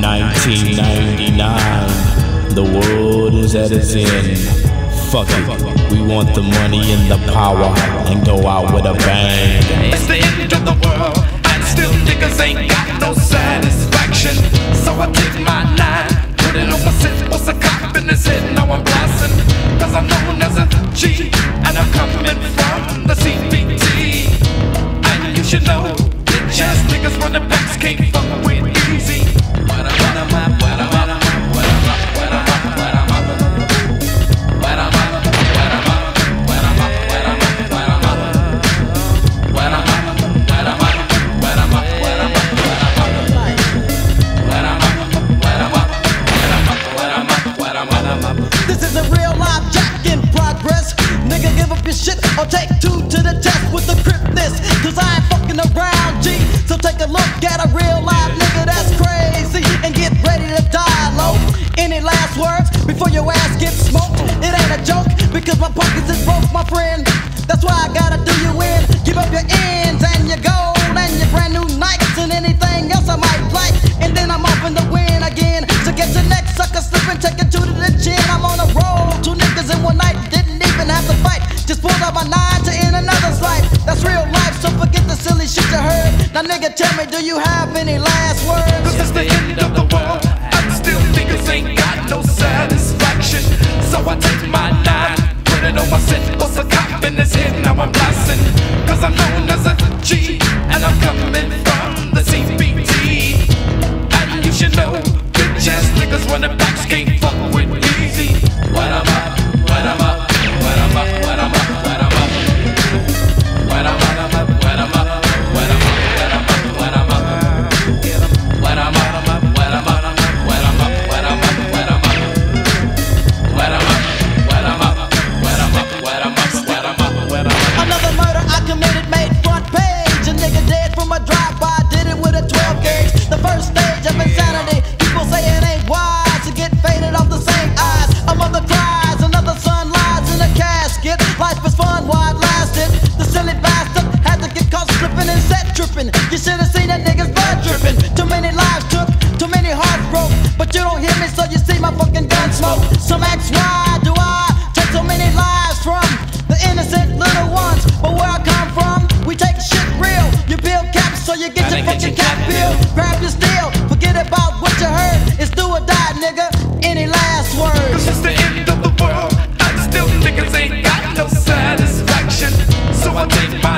1999. The world is at its end. Fuck it, we want the money and the power and go out with a bang. It's the end of the world, and still niggas ain't got no satisfaction. So I take my nine, put it on my sit, what's a cop in his head? Now I'm blasting, cause I'm known as a G, and I'm coming from the CPT. And you should know, bitch ass niggas running backs can't fuck up your shit or take two to the test with the cryptness. Cause I ain't fucking around, G. So take a look at a real live nigga that's crazy and get ready to die low. Any last words before your ass gets smoked? It ain't a joke because my pockets is broke, my friend. That's why I gotta do you in. Give up your ends and your gold Now nigga, tell me, do you have any last words? Cause it's the end of the world, and still niggas ain't got no satisfaction. So I take my nine, put it on my set, what's a cop in his head? Now I'm blasting, cause I'm known as a G, and I'm coming from the CPT. And you should know, bitch ass niggas running backs can't fuck with Eazy. What am I? What am I? Tripping. You should have seen that nigga's blood dripping. Too many lives took, too many hearts broke. But you don't hear me, so you see my fucking gun smoke. Some ask why do I take so many lives from the innocent little ones? But where I come from, we take shit real. You build caps so you get your fucking cap bill. Grab your steel, forget about what you heard. It's do or die, nigga. Any last words? Cause it's the end of the world, I still niggas ain't got no satisfaction. So I take my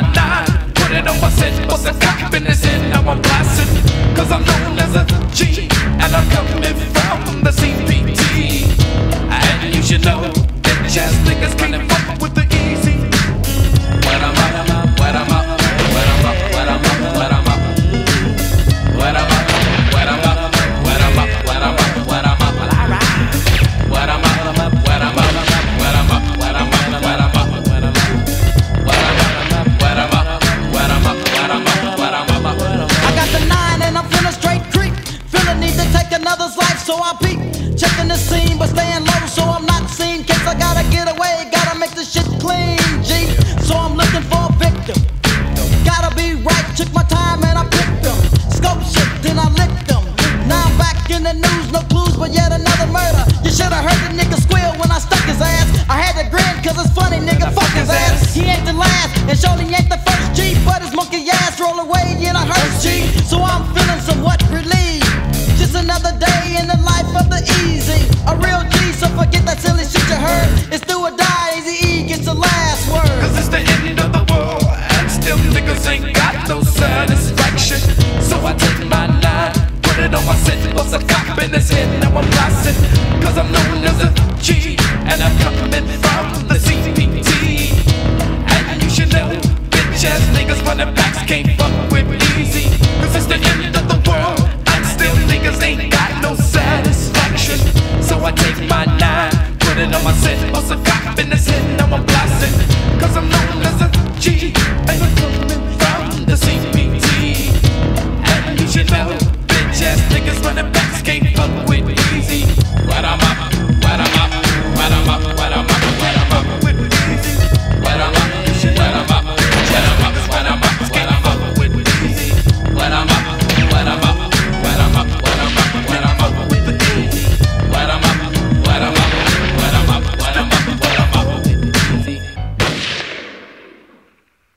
scene, but staying low, so I'm not seen. Case I gotta get away, gotta make this shit clean, G. So I'm looking for a victim. Gotta be right, took my time and I picked them. Scope shit, then I licked them. Now I'm back in the news, no clues, but yet another murder. You should've heard the nigga squeal when I stuck his ass. I had to grin, cause it's funny, nigga, fuck his ass. He ain't the last, and surely ain't the first G, but his monkey ass roll away in a hearse G. So I'm innocent. Bust a cop in his head, now I'm rising. Cause I'm known as a G, and I'm coming from the CPT. And you should know, bitch ass niggas running backs can't fuck with Eazy. Cause it's the end of the world, and still niggas ain't got no satisfaction. So I take my nine, put it on my set, bust a cop.